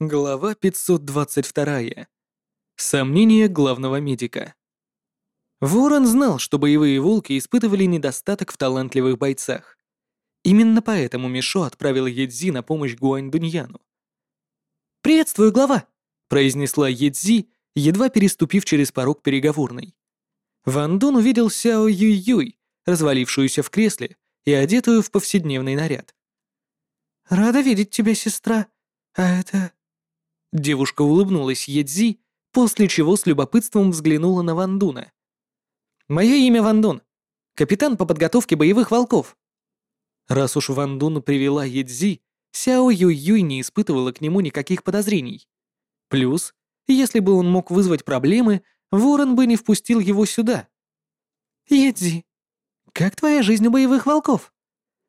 Глава 522. Сомнения главного медика. Ворон знал, что боевые волки испытывали недостаток в талантливых бойцах. Именно поэтому Мишо отправил Едзи на помощь Гуань Дуньяну. «Приветствую, глава!» — произнесла Едзи, едва переступив через порог переговорной. Ван Дун увидел Сяо Юй-Юй, развалившуюся в кресле и одетую в повседневный наряд. «Рада видеть тебя, сестра. А это Девушка улыбнулась Едзи, после чего с любопытством взглянула на Вандуна. «Мое имя Вандун. Капитан по подготовке боевых волков». Раз уж Вандун привела Едзи, Сяо Юй-Юй не испытывала к нему никаких подозрений. Плюс, если бы он мог вызвать проблемы, Ворон бы не впустил его сюда. «Едзи, как твоя жизнь у боевых волков?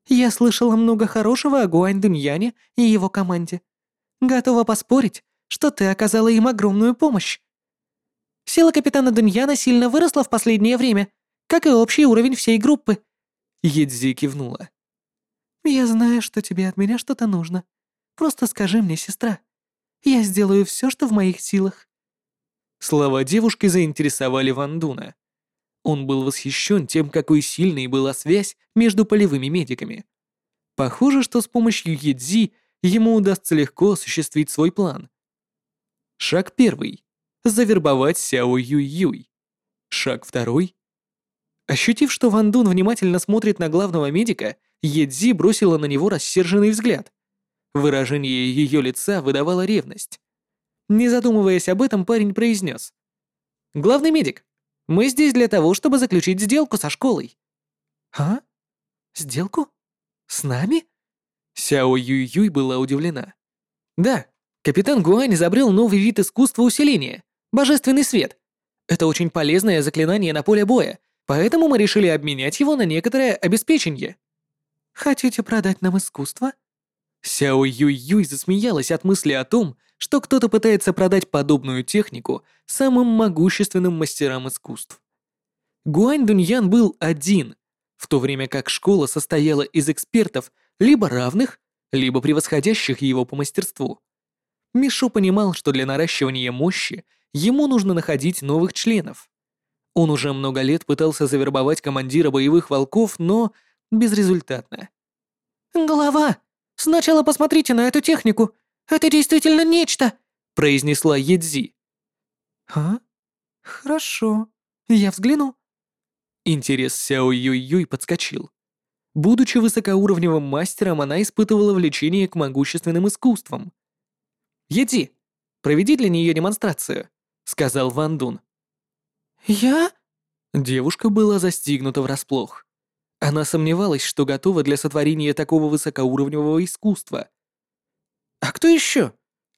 Я слышала много хорошего о Гуань Дуньяне и его команде. Готова поспорить, что ты оказала им огромную помощь. Сила капитана Дуньяна сильно выросла в последнее время, как и общий уровень всей группы». Едзи кивнула. «Я знаю, что тебе от меня что-то нужно. Просто скажи мне, сестра. Я сделаю все, что в моих силах». Слова девушки заинтересовали Вандуна. Он был восхищен тем, какой сильной была связь между полевыми медиками. Похоже, что с помощью Едзи ему удастся легко осуществить свой план. Шаг первый. Завербовать Сяо Юй-Юй. Шаг второй. Ощутив, что Ван Дун внимательно смотрит на главного медика, Едзи бросила на него рассерженный взгляд. Выражение ее лица выдавало ревность. Не задумываясь об этом, парень произнес. «Главный медик, мы здесь для того, чтобы заключить сделку со школой». «А? Сделку? С нами?» Сяо Юй-Юй была удивлена. «Да, Капитан Гуань изобрел новый вид искусства усиления — божественный свет. Это очень полезное заклинание на поле боя, поэтому мы решили обменять его на некоторое обеспечение. Хотите продать нам искусство? Сяо Юй-Юй засмеялась от мысли о том, что кто-то пытается продать подобную технику самым могущественным мастерам искусств. Гуань Дуньян был один, в то время как школа состояла из экспертов либо равных, либо превосходящих его по мастерству. Мишу понимал, что для наращивания мощи ему нужно находить новых членов. Он уже много лет пытался завербовать командира боевых волков, но безрезультатно. «Голова! Сначала посмотрите на эту технику! Это действительно нечто!» — произнесла Едзи. «А? Хорошо. Я взгляну». Интерес Сяо Юй-Юй подскочил. Будучи высокоуровневым мастером, она испытывала влечение к могущественным искусствам — Еди, проведи для нее демонстрацию», — сказал Ван Дун. «Я?» Девушка была застигнута врасплох. Она сомневалась, что готова для сотворения такого высокоуровневого искусства. «А кто еще?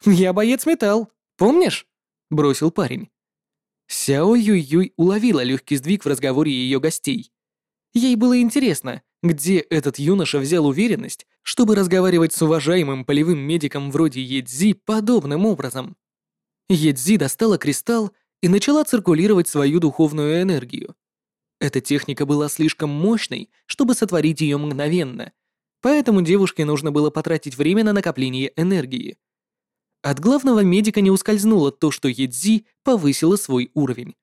Я боец металл, помнишь?» — бросил парень. Сяо Юй-Юй уловила легкий сдвиг в разговоре ее гостей. Ей было интересно, где этот юноша взял уверенность, чтобы разговаривать с уважаемым полевым медиком вроде Едзи подобным образом? Едзи достала кристалл и начала циркулировать свою духовную энергию. Эта техника была слишком мощной, чтобы сотворить ее мгновенно, поэтому девушке нужно было потратить время на накопление энергии. От главного медика не ускользнуло то, что Едзи повысила свой уровень.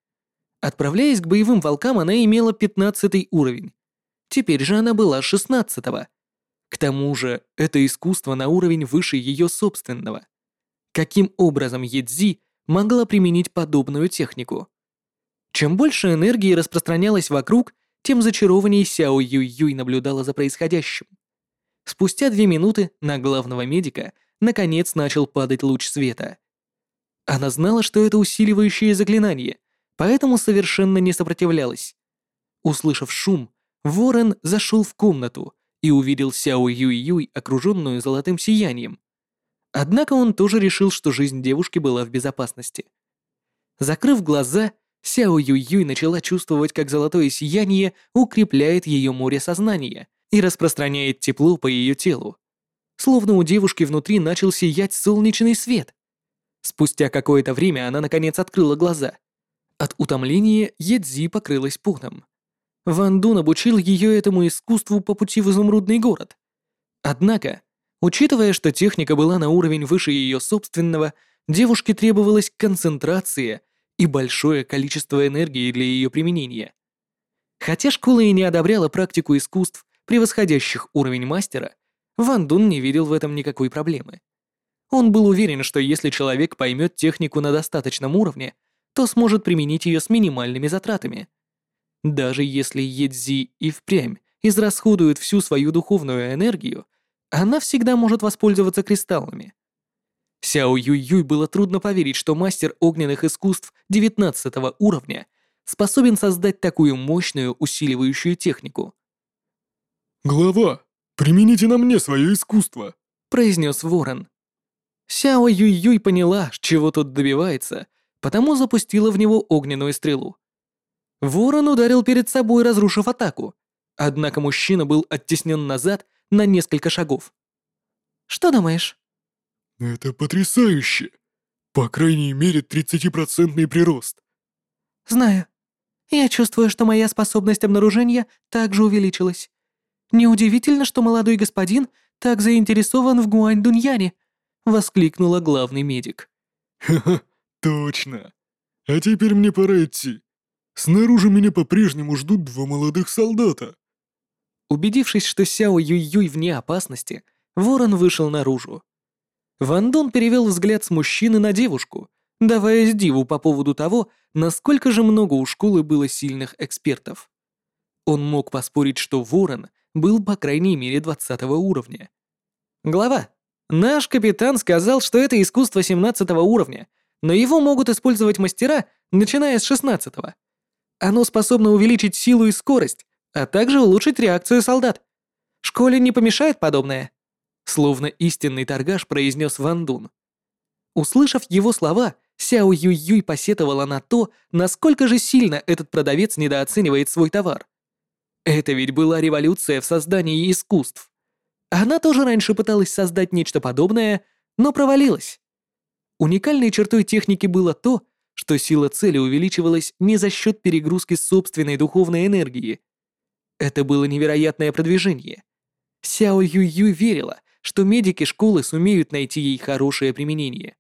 Отправляясь к боевым волкам, она имела 15 уровень, Теперь же она была шестнадцатого. К тому же, это искусство на уровень выше ее собственного. Каким образом Едзи могла применить подобную технику? Чем больше энергии распространялось вокруг, тем зачарованней Сяо Юй-Юй наблюдала за происходящим. Спустя две минуты на главного медика наконец начал падать луч света. Она знала, что это усиливающее заклинание, поэтому совершенно не сопротивлялась. Услышав шум, Ворон зашел в комнату и увидел Сяо Юй-Юй, окруженную золотым сиянием. Однако он тоже решил, что жизнь девушки была в безопасности. Закрыв глаза, Сяо Юй-Юй начала чувствовать, как золотое сияние укрепляет ее море сознания и распространяет тепло по ее телу. Словно у девушки внутри начал сиять солнечный свет. Спустя какое-то время она наконец открыла глаза. От утомления Едзи покрылась потом. Ван Дун обучил ее этому искусству по пути в изумрудный город. Однако Учитывая, что техника была на уровень выше ее собственного, девушке требовалась концентрация и большое количество энергии для ее применения. Хотя школа и не одобряла практику искусств, превосходящих уровень мастера, Ван Дун не видел в этом никакой проблемы. Он был уверен, что если человек поймет технику на достаточном уровне, то сможет применить ее с минимальными затратами. Даже если Едзи и впрямь израсходует всю свою духовную энергию, она всегда может воспользоваться кристаллами. Сяо Юй-Юй было трудно поверить, что мастер огненных искусств 19 уровня способен создать такую мощную усиливающую технику. «Глава, примените на мне свое искусство», — произнес Ворон. Сяо Юй-Юй поняла, чего тот добивается, потому запустила в него огненную стрелу. Ворон ударил перед собой, разрушив атаку, однако мужчина был оттеснен назад на несколько шагов. «Что думаешь?» «Это потрясающе! По крайней мере, 30% прирост». «Знаю. Я чувствую, что моя способность обнаружения также увеличилась. Неудивительно, что молодой господин так заинтересован в Гуань-Дуньяне», — воскликнула главный медик. «Ха-ха, точно. А теперь мне пора идти. Снаружи меня по-прежнему ждут два молодых солдата». Убедившись, что Сяо Юй-Юй вне опасности, ворон вышел наружу. Ван Дон перевел взгляд с мужчины на девушку, давая диву по поводу того, насколько же много у школы было сильных экспертов. Он мог поспорить, что ворон был по крайней мере 20 уровня. Глава. Наш капитан сказал, что это искусство 17 уровня, но его могут использовать мастера, начиная с 16 -го. Оно способно увеличить силу и скорость, а также улучшить реакцию солдат. Школе не помешает подобное?» Словно истинный торгаш произнес Ван Дун. Услышав его слова, Сяо Юй-Юй посетовала на то, насколько же сильно этот продавец недооценивает свой товар. Это ведь была революция в создании искусств. Она тоже раньше пыталась создать нечто подобное, но провалилась. Уникальной чертой техники было то, что сила цели увеличивалась не за счет перегрузки собственной духовной энергии, это было невероятное продвижение. Сяо Юй-Юй верила, что медики школы сумеют найти ей хорошее применение.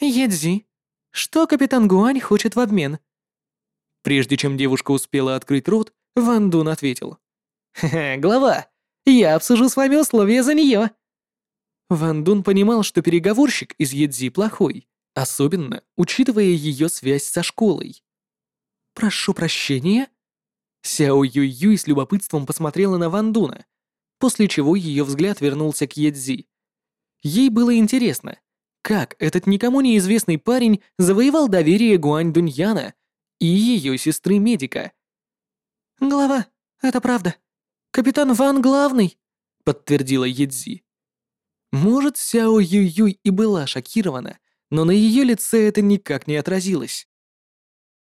«Едзи, что капитан Гуань хочет в обмен?» Прежде чем девушка успела открыть рот, Ван Дун ответил. «Ха-ха, глава, я обсужу с вами условия за нее». Ван Дун понимал, что переговорщик из Едзи плохой, особенно учитывая ее связь со школой. «Прошу прощения?» Сяо Юй-Юй с любопытством посмотрела на Ван Дуна, после чего ее взгляд вернулся к Едзи. Ей было интересно, как этот никому неизвестный парень завоевал доверие Гуань Дуньяна и ее сестры-медика. «Глава, это правда. Капитан Ван главный», — подтвердила Едзи. Может, Сяо Юй-Юй и была шокирована, но на ее лице это никак не отразилось.